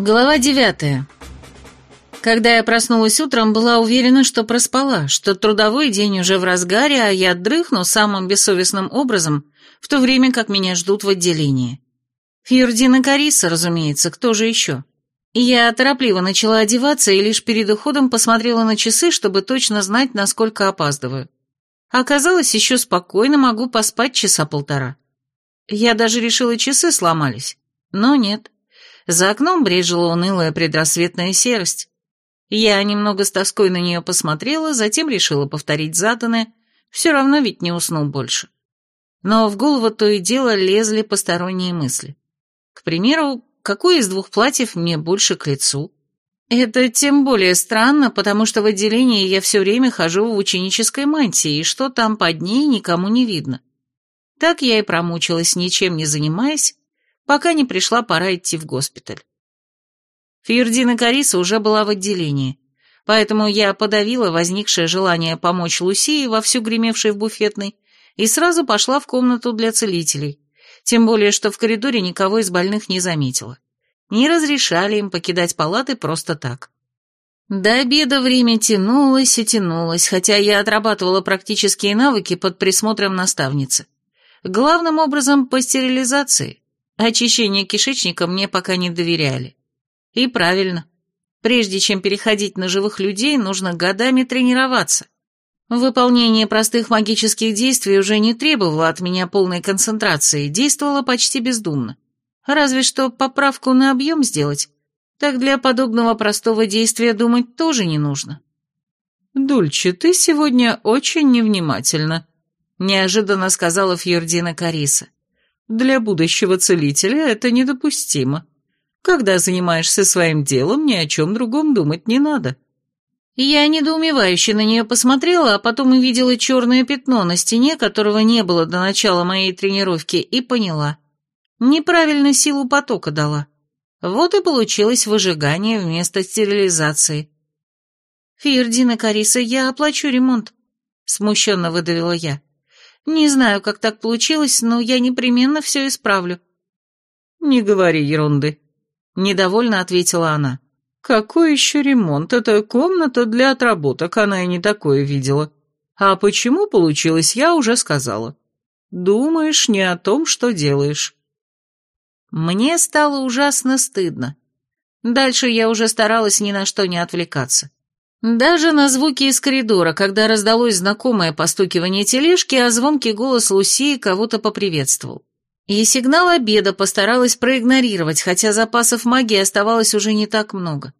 Глава девятая. Когда я проснулась утром, была уверена, что проспала, что трудовой день уже в разгаре, а я дрыхну самым бессовестным образом, в то время как меня ждут в отделении. Фьюрдина Кариса, разумеется, кто же еще? Я торопливо начала одеваться и лишь перед уходом посмотрела на часы, чтобы точно знать, насколько опаздываю. Оказалось, еще спокойно могу поспать часа полтора. Я даже решила, часы сломались, но нет. За окном брежила унылая предрассветная серость. Я немного с тоской на нее посмотрела, затем решила повторить заданное, все равно ведь не усну больше. Но в голову то и дело лезли посторонние мысли. К примеру, какое из двух платьев мне больше к лицу? Это тем более странно, потому что в отделении я все время хожу в ученической мантии, и что там под ней никому не видно. Так я и промучилась, ничем не занимаясь, пока не пришла пора идти в госпиталь. Фьюрдина Кариса уже была в отделении, поэтому я подавила возникшее желание помочь Лусии, вовсю гремевшей в буфетной, и сразу пошла в комнату для целителей, тем более, что в коридоре никого из больных не заметила. Не разрешали им покидать палаты просто так. До обеда время тянулось и тянулось, хотя я отрабатывала практические навыки под присмотром наставницы. Главным образом по стерилизации. Очищение кишечника мне пока не доверяли. И правильно. Прежде чем переходить на живых людей, нужно годами тренироваться. Выполнение простых магических действий уже не требовало от меня полной концентрации, действовало почти бездумно. Разве что поправку на объем сделать. Так для подобного простого действия думать тоже не нужно. «Дульче, ты сегодня очень невнимательна», — неожиданно сказала Фьордина Кариса. Для будущего целителя это недопустимо. Когда занимаешься своим делом, ни о чем другом думать не надо. Я недоумевающе на нее посмотрела, а потом увидела черное пятно на стене, которого не было до начала моей тренировки, и поняла. Неправильно силу потока дала. Вот и получилось выжигание вместо стерилизации. «Фиердина Кариса, я оплачу ремонт», — смущенно выдавила я. Не знаю, как так получилось, но я непременно все исправлю». «Не говори ерунды», — недовольно ответила она. «Какой еще ремонт? Это комната для отработок, она и не такое видела. А почему получилось, я уже сказала. Думаешь не о том, что делаешь». Мне стало ужасно стыдно. Дальше я уже старалась ни на что не отвлекаться. Даже на звуки из коридора, когда раздалось знакомое постукивание тележки, а звонкий голос Лусии кого-то поприветствовал. И сигнал обеда постаралась проигнорировать, хотя запасов магии оставалось уже не так много.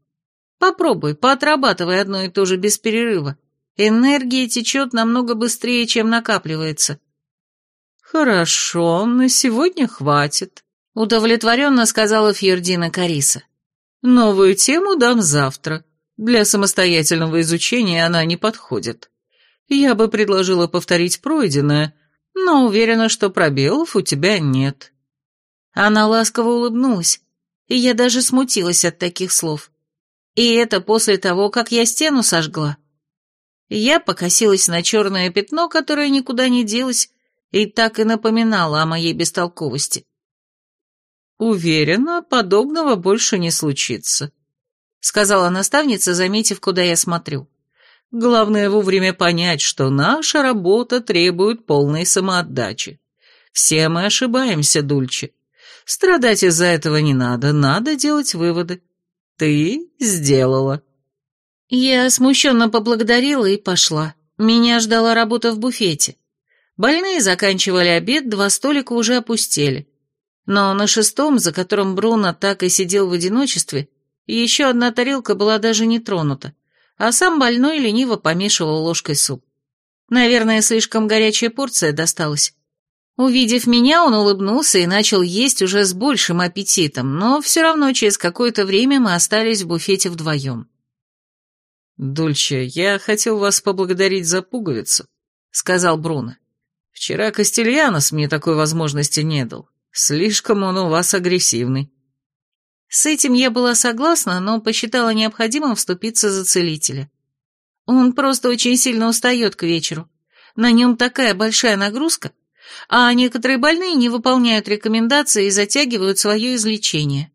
Попробуй, поотрабатывай одно и то же без перерыва. Энергия течет намного быстрее, чем накапливается. «Хорошо, на сегодня хватит», — удовлетворенно сказала Фьердина Кариса. «Новую тему дам завтра. Для самостоятельного изучения она не подходит. Я бы предложила повторить пройденное, но уверена, что пробелов у тебя нет». Она ласково улыбнулась, и я даже смутилась от таких слов. И это после того, как я стену сожгла. Я покосилась на черное пятно, которое никуда не делось, и так и напоминало о моей бестолковости. «Уверена, подобного больше не случится», — сказала наставница, заметив, куда я смотрю. «Главное вовремя понять, что наша работа требует полной самоотдачи. Все мы ошибаемся, Дульче. Страдать из-за этого не надо, надо делать выводы. Ты сделала». Я смущенно поблагодарила и пошла. Меня ждала работа в буфете. Больные заканчивали обед, два столика уже опустели. Но на шестом, за которым Бруно так и сидел в одиночестве, еще одна тарелка была даже не тронута, а сам больной лениво помешивал ложкой суп. Наверное, слишком горячая порция досталась. Увидев меня, он улыбнулся и начал есть уже с большим аппетитом, но все равно через какое-то время мы остались в буфете вдвоем. «Дульче, я хотел вас поблагодарить за пуговицу», — сказал Бруно. «Вчера Кастильянос мне такой возможности не дал. Слишком он у вас агрессивный». С этим я была согласна, но посчитала необходимым вступиться за целителя. Он просто очень сильно устает к вечеру. На нем такая большая нагрузка, а некоторые больные не выполняют рекомендации и затягивают свое излечение.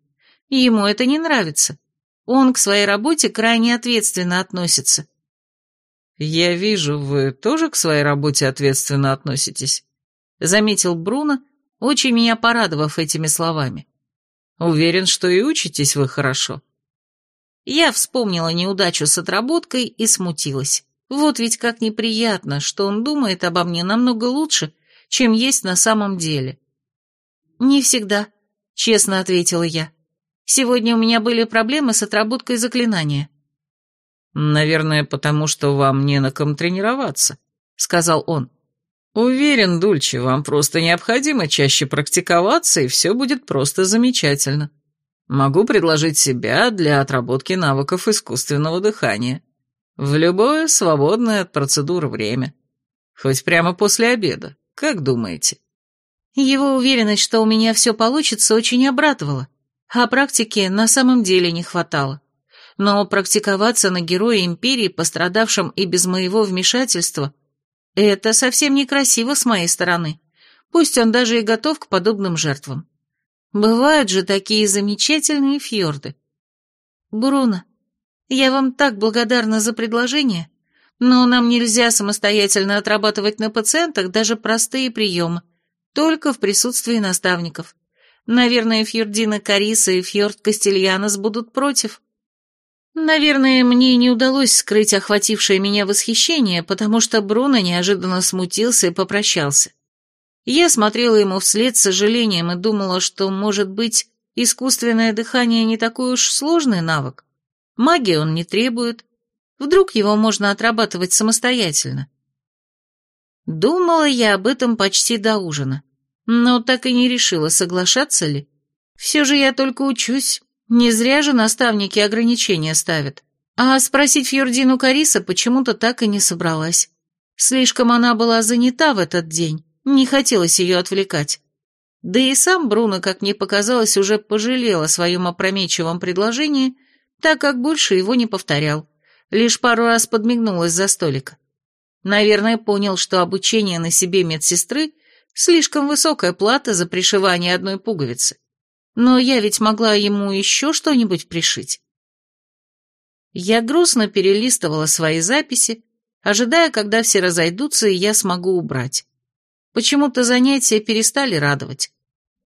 Ему это не нравится. Он к своей работе крайне ответственно относится. «Я вижу, вы тоже к своей работе ответственно относитесь», — заметил Бруно, очень меня порадовав этими словами. «Уверен, что и учитесь вы хорошо». Я вспомнила неудачу с отработкой и смутилась. Вот ведь как неприятно, что он думает обо мне намного лучше, чем есть на самом деле. «Не всегда», — честно ответила я. «Сегодня у меня были проблемы с отработкой заклинания». «Наверное, потому что вам не на ком тренироваться», — сказал он. «Уверен, Дульче, вам просто необходимо чаще практиковаться, и все будет просто замечательно. Могу предложить себя для отработки навыков искусственного дыхания. В любое свободное от процедур время. Хоть прямо после обеда. Как думаете?» Его уверенность, что у меня все получится, очень обрадовала, а практики на самом деле не хватало. Но практиковаться на герое Империи, пострадавшем и без моего вмешательства, это совсем некрасиво с моей стороны. Пусть он даже и готов к подобным жертвам. Бывают же такие замечательные фьорды. Бруно, я вам так благодарна за предложение, но нам нельзя самостоятельно отрабатывать на пациентах даже простые приемы, только в присутствии наставников. Наверное, Фьордина Кариса и Фьорд Кастильянос будут против. Наверное, мне не удалось скрыть охватившее меня восхищение, потому что Бруно неожиданно смутился и попрощался. Я смотрела ему вслед с сожалением и думала, что, может быть, искусственное дыхание не такой уж сложный навык. Магии он не требует. Вдруг его можно отрабатывать самостоятельно. Думала я об этом почти до ужина, но так и не решила, соглашаться ли. Все же я только учусь, не зря же наставники ограничения ставят. А спросить Фьордину Кариса почему-то так и не собралась. Слишком она была занята в этот день, не хотелось ее отвлекать. Да и сам Бруно, как мне показалось, уже пожалел о своем опрометчивом предложении, так как больше его не повторял, лишь пару раз подмигнул из-за столика. Наверное, понял, что обучение на себе медсестры – слишком высокая плата за пришивание одной пуговицы. Но я ведь могла ему еще что-нибудь пришить. Я грустно перелистывала свои записи, ожидая, когда все разойдутся, и я смогу убрать. Почему-то занятия перестали радовать.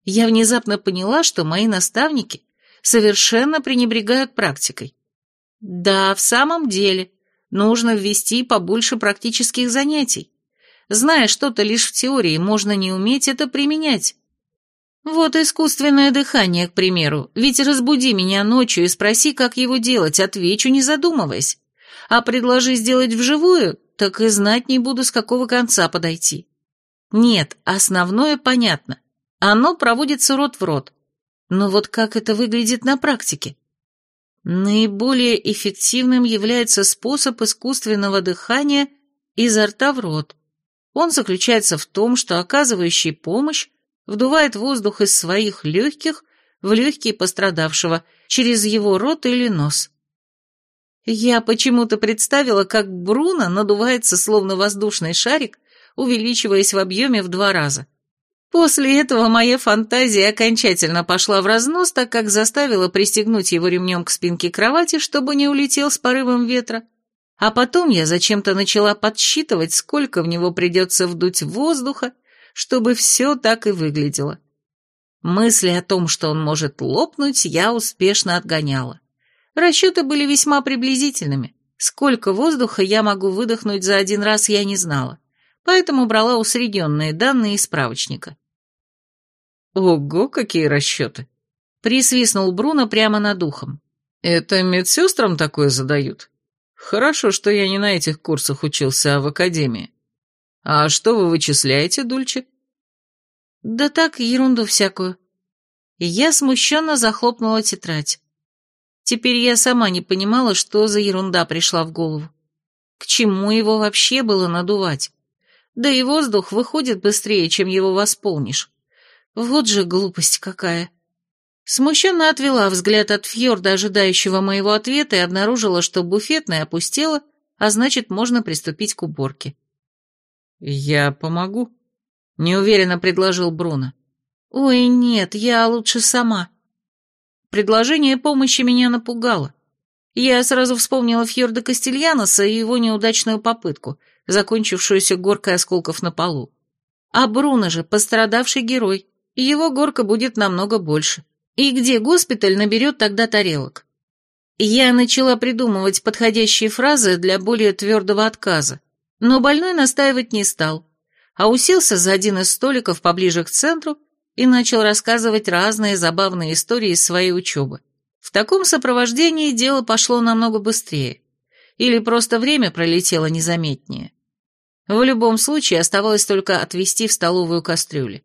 Я внезапно поняла, что мои наставники совершенно пренебрегают практикой. Да, в самом деле, нужно ввести побольше практических занятий. Зная что-то лишь в теории, можно не уметь это применять. Вот искусственное дыхание, к примеру. Ведь разбуди меня ночью и спроси, как его делать, отвечу, не задумываясь. А предложи сделать вживую, так и знать не буду, с какого конца подойти. Нет, основное понятно. Оно проводится рот в рот. Но вот как это выглядит на практике? Наиболее эффективным является способ искусственного дыхания изо рта в рот. Он заключается в том, что оказывающий помощь вдувает воздух из своих легких в легкие пострадавшего через его рот или нос. Я почему-то представила, как Бруно надувается словно воздушный шарик, увеличиваясь в объеме в два раза. После этого моя фантазия окончательно пошла в разнос, так как заставила пристегнуть его ремнем к спинке кровати, чтобы не улетел с порывом ветра. А потом я зачем-то начала подсчитывать, сколько в него придется вдуть воздуха, чтобы все так и выглядело. Мысли о том, что он может лопнуть, я успешно отгоняла. Расчеты были весьма приблизительными. Сколько воздуха я могу выдохнуть за один раз, я не знала, поэтому брала усредненные данные из справочника. «Ого, какие расчеты!» — присвистнул Бруно прямо над ухом. «Это медсестрам такое задают? Хорошо, что я не на этих курсах учился, а в академии. «А что вы вычисляете, Дульче?» «Да так, ерунду всякую». Я смущенно захлопнула тетрадь. Теперь я сама не понимала, что за ерунда пришла в голову. К чему его вообще было надувать? Да и воздух выходит быстрее, чем его восполнишь. Вот же глупость какая. Смущенно отвела взгляд от фьорда, ожидающего моего ответа, и обнаружила, что буфетная опустела, а значит, можно приступить к уборке. «Я помогу», — неуверенно предложил Бруно. «Ой, нет, я лучше сама». предложение помощи меня напугало. Я сразу вспомнила Фьорда Кастельяноса и его неудачную попытку, закончившуюся горкой осколков на полу. А Бруно же пострадавший герой, его горка будет намного больше. И где госпиталь наберет тогда тарелок? Я начала придумывать подходящие фразы для более твердого отказа, но больной настаивать не стал, а уселся за один из столиков поближе к центру и начал рассказывать разные забавные истории из своей учебы. В таком сопровождении дело пошло намного быстрее. Или просто время пролетело незаметнее. В любом случае оставалось только отвезти в столовую кастрюли.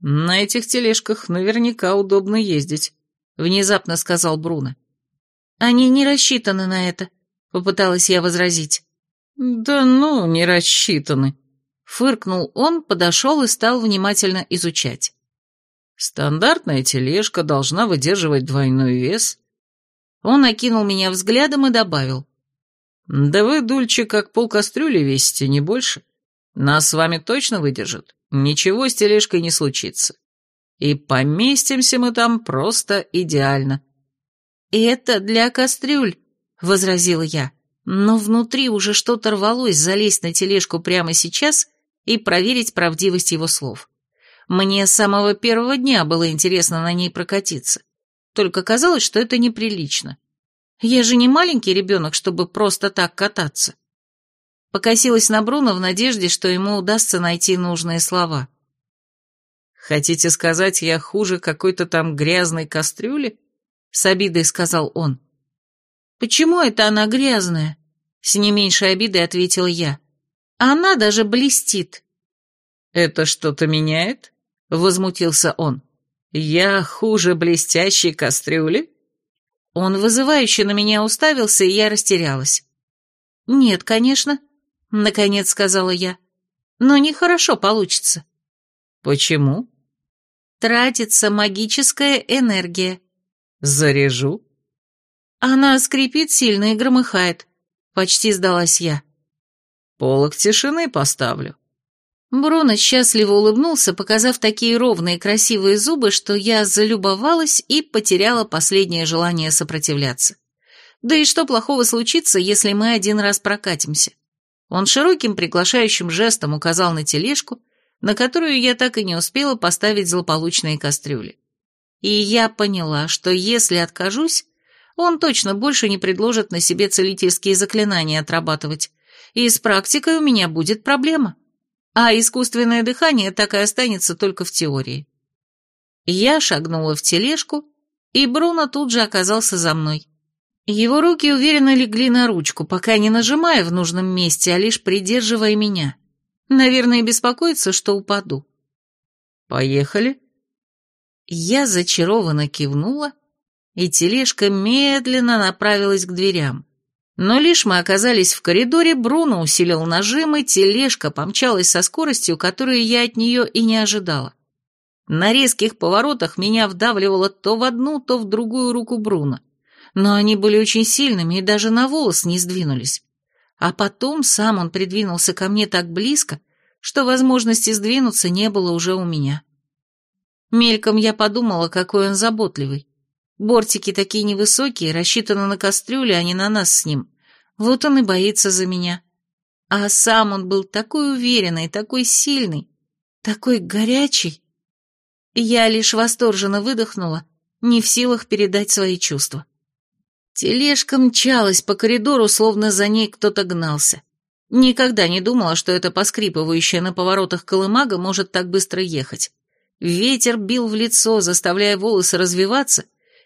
«На этих тележках наверняка удобно ездить», — внезапно сказал Бруно. «Они не рассчитаны на это», — попыталась я возразить. «Да ну, не рассчитаны», — фыркнул он, подошел и стал внимательно изучать. Стандартная тележка должна выдерживать двойной вес. Он окинул меня взглядом и добавил. Да вы, Дульче, как пол кастрюли весите, не больше. Нас с вами точно выдержат. Ничего с тележкой не случится. И поместимся мы там просто идеально. Это для кастрюль, возразила я. Но внутри уже что-то рвалось залезть на тележку прямо сейчас и проверить правдивость его слов. Мне с самого первого дня было интересно на ней прокатиться. Только казалось, что это неприлично. Я же не маленький ребенок, чтобы просто так кататься. Покосилась на Бруно в надежде, что ему удастся найти нужные слова. «Хотите сказать, я хуже какой-то там грязной кастрюли?» — с обидой сказал он. «Почему это она грязная?» — с не меньшей обидой ответил я. «Она даже блестит». «Это что-то меняет?» — возмутился он. «Я хуже блестящей кастрюли?» Он вызывающе на меня уставился, и я растерялась. «Нет, конечно», — наконец сказала я. «Но нехорошо получится». «Почему?» «Тратится магическая энергия». «Заряжу». «Она скрипит сильно и громыхает», — почти сдалась я. «Полок тишины поставлю». Бруно счастливо улыбнулся, показав такие ровные красивые зубы, что я залюбовалась и потеряла последнее желание сопротивляться. Да и что плохого случится, если мы один раз прокатимся? Он широким приглашающим жестом указал на тележку, на которую я так и не успела поставить злополучные кастрюли. И я поняла, что если откажусь, он точно больше не предложит на себе целительские заклинания отрабатывать, и с практикой у меня будет проблема а искусственное дыхание так и останется только в теории. Я шагнула в тележку, и Бруно тут же оказался за мной. Его руки уверенно легли на ручку, пока не нажимая в нужном месте, а лишь придерживая меня. Наверное, беспокоится, что упаду. «Поехали?» Я зачарованно кивнула, и тележка медленно направилась к дверям. Но лишь мы оказались в коридоре, Бруно усилил нажим, и тележка помчалась со скоростью, которую я от нее и не ожидала. На резких поворотах меня вдавливало то в одну, то в другую руку Бруно. Но они были очень сильными и даже на волос не сдвинулись. А потом сам он придвинулся ко мне так близко, что возможности сдвинуться не было уже у меня. Мельком я подумала, какой он заботливый. Бортики такие невысокие, рассчитаны на кастрюли, а не на нас с ним. Вот он и боится за меня. А сам он был такой уверенный, такой сильный, такой горячий. Я лишь восторженно выдохнула, не в силах передать свои чувства. Тележка мчалась по коридору, словно за ней кто-то гнался. Никогда не думала, что эта поскрипывающая на поворотах колымага может так быстро ехать. Ветер бил в лицо, заставляя волосы развиваться,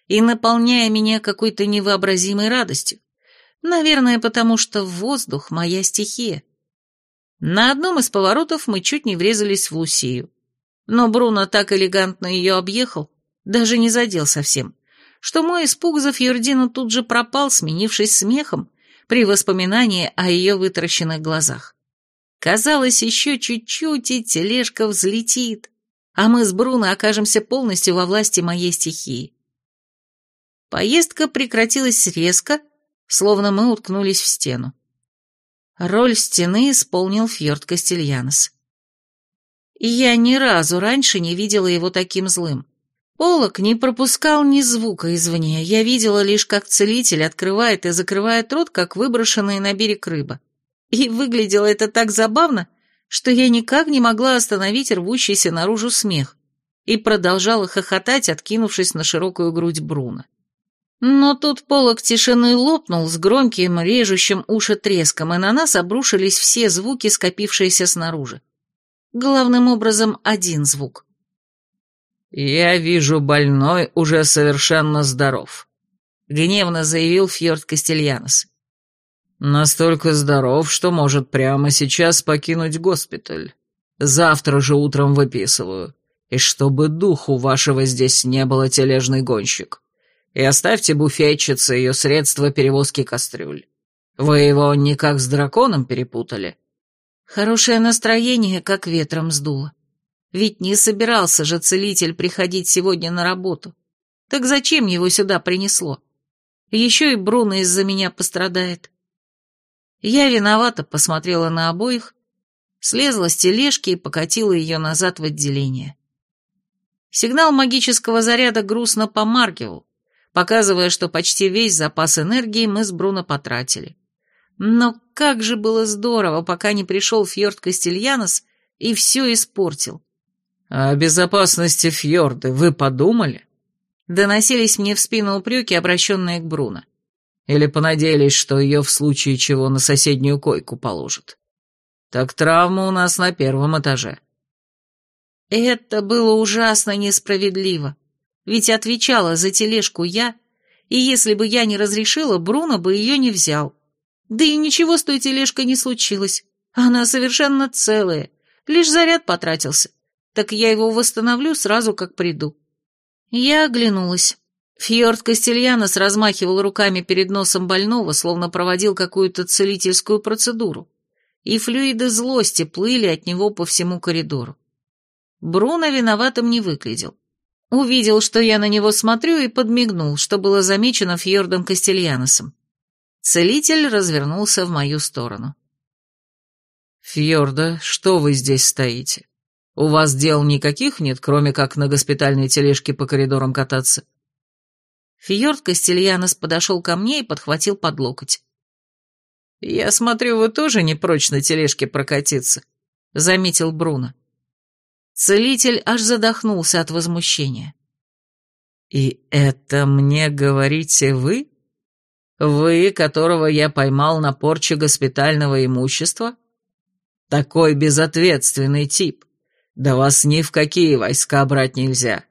и наполняя меня какой-то невообразимой радостью. Наверное, потому что воздух — моя стихия. На одном из поворотов мы чуть не врезались в Лусию. Но Бруно так элегантно ее объехал, даже не задел совсем, что мой испуг за Фьордину тут же пропал, сменившись смехом при воспоминании о ее вытаращенных глазах. Казалось, еще чуть-чуть, и тележка взлетит, а мы с Бруно окажемся полностью во власти моей стихии. Поездка прекратилась резко, словно мы уткнулись в стену. Роль стены исполнил Фьорд Кастельянос. Я ни разу раньше не видела его таким злым. Полок не пропускал ни звука извне, я видела лишь, как целитель открывает и закрывает рот, как выброшенная на берег рыба. И выглядело это так забавно, что я никак не могла остановить рвущийся наружу смех и продолжала хохотать, откинувшись на широкую грудь Бруна. Но тут полог тишины лопнул с громким, режущим уши треском, и на нас обрушились все звуки, скопившиеся снаружи. Главным образом один звук. «Я вижу, больной уже совершенно здоров», — гневно заявил Фьорд Кастельянос. «Настолько здоров, что может прямо сейчас покинуть госпиталь. Завтра же утром выписываю. И чтобы духу вашего здесь не было, тележный гонщик. И оставьте буфетчице ее средства перевозки кастрюль. Вы его никак с драконом перепутали?» Хорошее настроение как ветром сдуло. Ведь не собирался же целитель приходить сегодня на работу. Так зачем его сюда принесло? Еще и Бруно из-за меня пострадает. Я виновата посмотрела на обоих, слезла с тележки и покатила ее назад в отделение. Сигнал магического заряда грустно помаргивал, показывая, что почти весь запас энергии мы с Бруно потратили. Но как же было здорово, пока не пришел Фьорд Кастильянос и все испортил. «О безопасности фьорды вы подумали?» Доносились мне в спину упреки, обращенные к Бруно. Или понадеялись, что ее в случае чего на соседнюю койку положат? Так травма у нас на первом этаже. Это было ужасно несправедливо. Ведь отвечала за тележку я, и если бы я не разрешила, Бруно бы ее не взял. Да и ничего с той тележкой не случилось. Она совершенно целая, лишь заряд потратился так я его восстановлю сразу, как приду. Я оглянулась. Фьорд Кастельянос размахивал руками перед носом больного, словно проводил какую-то целительскую процедуру, и флюиды злости плыли от него по всему коридору. Бруно виноватым не выглядел. Увидел, что я на него смотрю, и подмигнул, что было замечено Фьордом Кастельяносом. Целитель развернулся в мою сторону. «Фьорда, что вы здесь стоите? У вас дел никаких нет, кроме как на госпитальной тележке по коридорам кататься?» Фьорд Кастельянос подошел ко мне и подхватил под локоть. «Я смотрю, вы тоже не прочь на тележке прокатиться», — заметил Бруно. Целитель аж задохнулся от возмущения. «И это мне говорите вы? Вы, которого я поймал на порче госпитального имущества? Такой безответственный тип. Да вас ни в какие войска брать нельзя.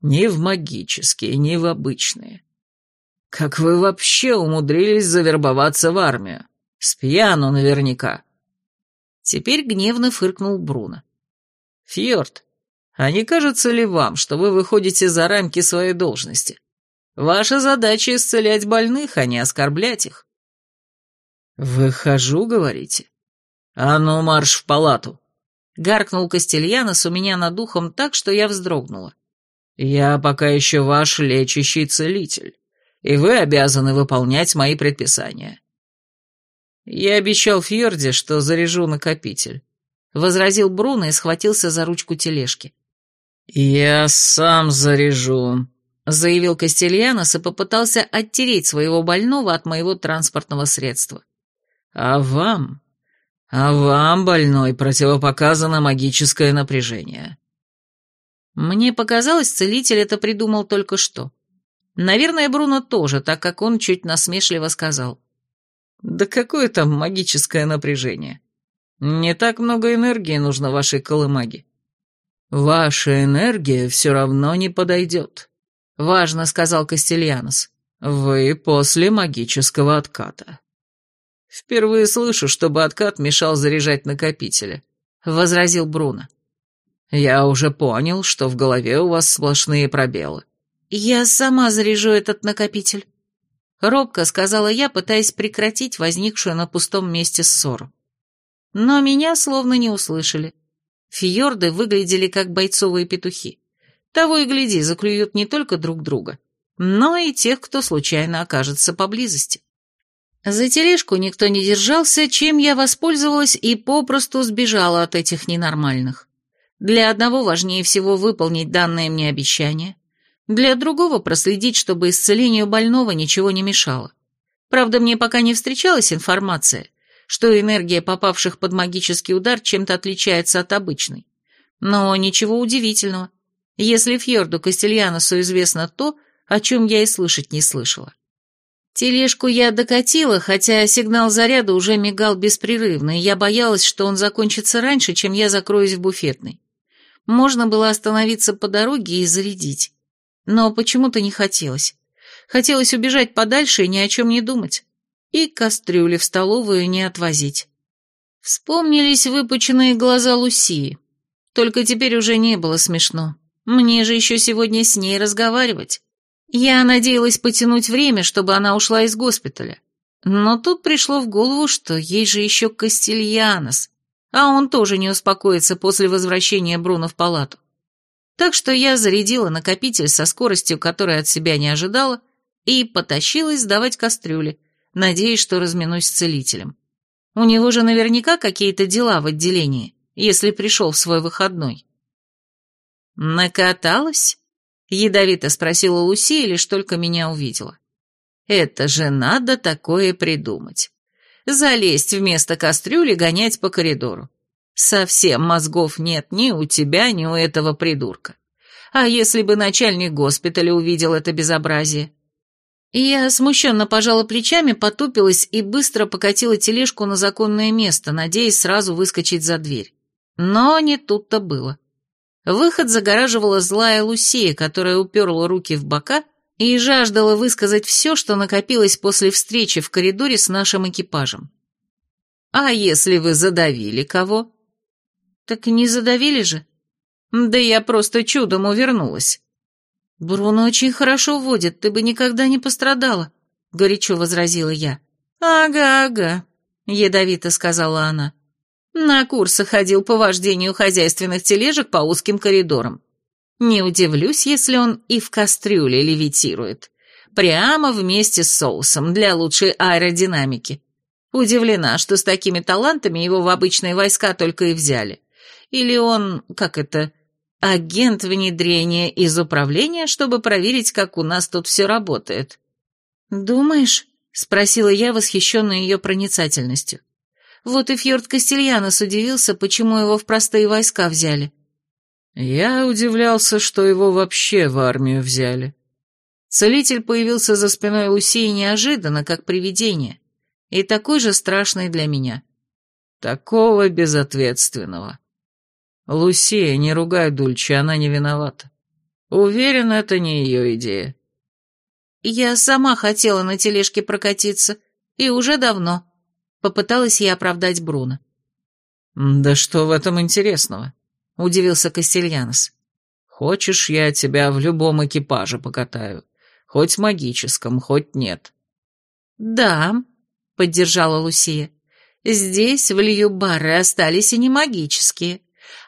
Ни в магические, ни в обычные. Как вы вообще умудрились завербоваться в армию? С пьяну наверняка. Теперь гневно фыркнул Бруно. Фьорд, а не кажется ли вам, что вы выходите за рамки своей должности? Ваша задача исцелять больных, а не оскорблять их. Выхожу, говорите? А ну, марш в палату. Гаркнул Кастельянос у меня над ухом так, что я вздрогнула. «Я пока еще ваш лечащий целитель, и вы обязаны выполнять мои предписания». «Я обещал Фьорде, что заряжу накопитель», — возразил Бруно и схватился за ручку тележки. «Я сам заряжу», — заявил Кастельянос и попытался оттереть своего больного от моего транспортного средства. «А вам а вам, больной, противопоказано магическое напряжение. Мне показалось, целитель это придумал только что. Наверное, Бруно тоже, так как он чуть насмешливо сказал. Да какое там магическое напряжение? Не так много энергии нужно вашей колымаге. Ваша энергия все равно не подойдет, важно сказал Кастельянос. Вы после магического отката. «Впервые слышу, чтобы откат мешал заряжать накопители», — возразил Бруно. «Я уже понял, что в голове у вас сплошные пробелы». «Я сама заряжу этот накопитель», — робко сказала я, пытаясь прекратить возникшую на пустом месте ссору. Но меня словно не услышали. Фьорды выглядели как бойцовые петухи. Того и гляди, заклюют не только друг друга, но и тех, кто случайно окажется поблизости. За тележку никто не держался, чем я воспользовалась и попросту сбежала от этих ненормальных. Для одного важнее всего выполнить данное мне обещание, Для другого проследить, чтобы исцелению больного ничего не мешало. Правда, мне пока не встречалась информация, что энергия попавших под магический удар чем-то отличается от обычной. Но ничего удивительного, если Фьорду Кастельяносу известно то, о чем я и слышать не слышала. Тележку я докатила, хотя сигнал заряда уже мигал беспрерывно, и я боялась, что он закончится раньше, чем я закроюсь в буфетной. Можно было остановиться по дороге и зарядить. Но почему-то не хотелось. Хотелось убежать подальше и ни о чем не думать. И кастрюли в столовую не отвозить. Вспомнились выпученные глаза Лусии. Только теперь уже не было смешно. Мне же еще сегодня с ней разговаривать. Я надеялась потянуть время, чтобы она ушла из госпиталя. Но тут пришло в голову, что ей же еще Кастильянос, а он тоже не успокоится после возвращения Бруно в палату. Так что я зарядила накопитель со скоростью, которой от себя не ожидала, и потащилась сдавать кастрюли, надеясь, что разминусь с целителем. У него же наверняка какие-то дела в отделении, если пришел в свой выходной. «Накаталась?» — ядовито спросила Луси, лишь только меня увидела. «Это же надо такое придумать. Залезть вместо кастрюли гонять по коридору. Совсем мозгов нет ни у тебя, ни у этого придурка. А если бы начальник госпиталя увидел это безобразие?» Я смущенно пожала плечами, потупилась и быстро покатила тележку на законное место, надеясь сразу выскочить за дверь. Но не тут-то было. Выход загораживала злая Лусия, которая уперла руки в бока и жаждала высказать все, что накопилось после встречи в коридоре с нашим экипажем. «А если вы задавили кого?» «Так не задавили же?» «Да я просто чудом увернулась». «Бруно очень хорошо водит, ты бы никогда не пострадала», — горячо возразила я. «Ага, ага», — ядовито сказала она. На курсы ходил по вождению хозяйственных тележек по узким коридорам. Не удивлюсь, если он и в кастрюле левитирует. Прямо вместе с соусом, для лучшей аэродинамики. Удивлена, что с такими талантами его в обычные войска только и взяли. Или он, как это, агент внедрения из управления, чтобы проверить, как у нас тут все работает. «Думаешь?» — спросила я, восхищенная ее проницательностью. Вот и Фьорд Кастельянос удивился, почему его в простые войска взяли. Я удивлялся, что его вообще в армию взяли. Целитель появился за спиной Лусии неожиданно, как привидение, и такой же страшный для меня. Такого безответственного. Лусия, не ругай Дульче, она не виновата. Уверен, это не ее идея. Я сама хотела на тележке прокатиться, и уже давно. Попыталась я оправдать Бруно. «Да что в этом интересного?» — удивился Кастельянос. «Хочешь, я тебя в любом экипаже покатаю, хоть магическом, хоть нет». «Да», — поддержала Лусия, — «здесь, в Льюбаре, остались и не магические,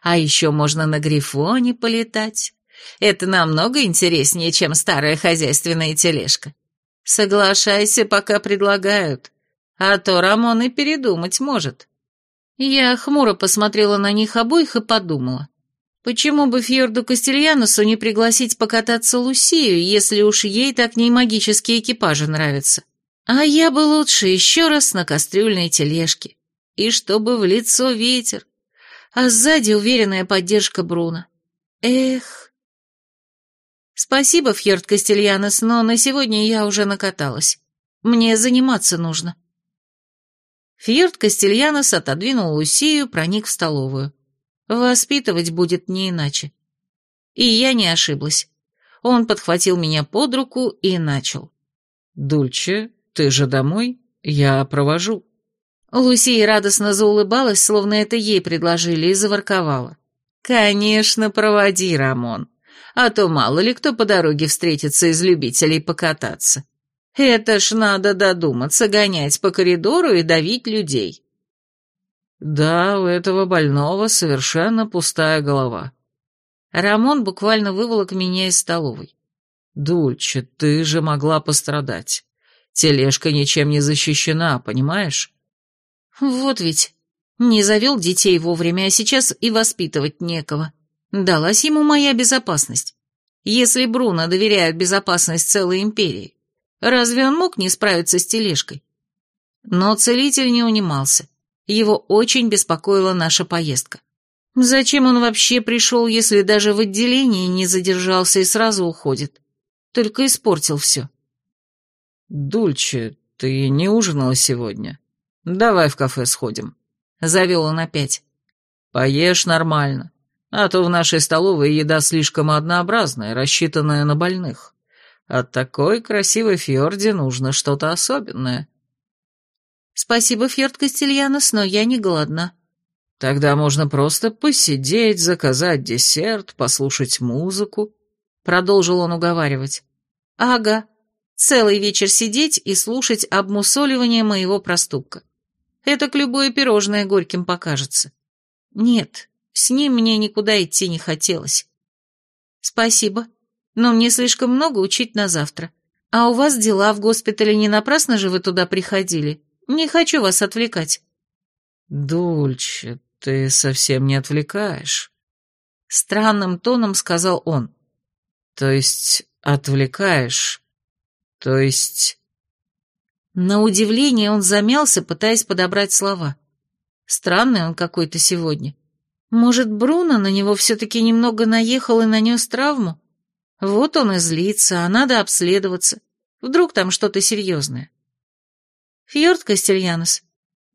а еще можно на Грифоне полетать. Это намного интереснее, чем старая хозяйственная тележка. Соглашайся, пока предлагают а то Рамон и передумать может. Я хмуро посмотрела на них обоих и подумала. Почему бы Фьорду Кастельянусу не пригласить покататься Лусию, если уж ей так не магические экипажи нравятся? А я бы лучше еще раз на кастрюльной тележке. И чтобы в лицо ветер. А сзади уверенная поддержка Бруна. Эх. Спасибо, Фьорд Кастельянос, но на сегодня я уже накаталась. Мне заниматься нужно. Фьерд Кастельянос отодвинул Лусию, проник в столовую. Воспитывать будет не иначе. И я не ошиблась. Он подхватил меня под руку и начал. «Дульче, ты же домой? Я провожу». Лусия радостно заулыбалась, словно это ей предложили, и заворковала. «Конечно, проводи, Рамон. А то мало ли кто по дороге встретится из любителей покататься». Это ж надо додуматься гонять по коридору и давить людей. Да, у этого больного совершенно пустая голова. Рамон буквально выволок меня из столовой. Дульче, ты же могла пострадать. Тележка ничем не защищена, понимаешь? Вот ведь. Не завел детей вовремя, а сейчас и воспитывать некого. Далась ему моя безопасность. Если Бруно доверяют безопасность целой империи, разве он мог не справиться с тележкой? Но целитель не унимался. Его очень беспокоила наша поездка. Зачем он вообще пришел, если даже в отделении не задержался и сразу уходит? Только испортил все. «Дульче, ты не ужинала сегодня? Давай в кафе сходим», — завел он опять. «Поешь нормально, а то в нашей столовой еда слишком однообразная, рассчитанная на больных. От такой красивой фьорде нужно что-то особенное». «Спасибо, Фьорд Кастельянос, но я не голодна». «Тогда можно просто посидеть, заказать десерт, послушать музыку», — продолжил он уговаривать. «Ага, целый вечер сидеть и слушать обмусоливание моего проступка. Это к любое пирожное горьким покажется. Нет, с ним мне никуда идти не хотелось. Спасибо, но мне слишком много учить на завтра. А у вас дела в госпитале, не напрасно же вы туда приходили. Не хочу вас отвлекать. Дульче, ты совсем не отвлекаешь. Странным тоном сказал он. То есть отвлекаешь, то есть... На удивление он замялся, пытаясь подобрать слова. Странный он какой-то сегодня. Может, Бруно на него все-таки немного наехал и нанес травму? Вот он и злится, а надо обследоваться. Вдруг там что-то серьезное. Фьорд Кастельянос,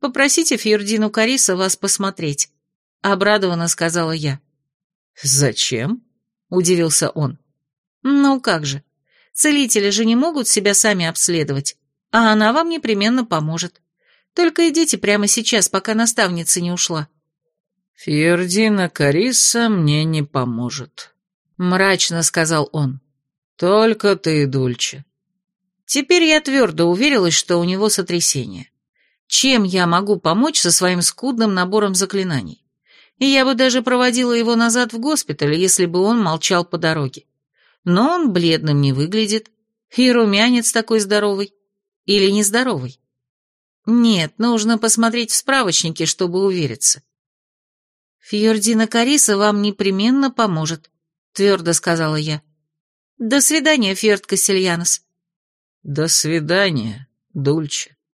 попросите Фьордину Кариса вас посмотреть. Обрадованно сказала я. Зачем? Удивился он. Ну как же. Целители же не могут себя сами обследовать, а она вам непременно поможет. Только идите прямо сейчас, пока наставница не ушла. «Фьердина Кариса мне не поможет», — мрачно сказал он. «Только ты, Дульче». Теперь я твердо уверилась, что у него сотрясение. Чем я могу помочь со своим скудным набором заклинаний? И я бы даже проводила его назад в госпиталь, если бы он молчал по дороге. Но он бледным не выглядит, и румянец такой здоровый. Или нездоровый. Нет, нужно посмотреть в справочнике, чтобы увериться. «Фьордина Кариса вам непременно поможет», — твердо сказала я. «До свидания, Фьорд Кассельянос». «До свидания, Дульче».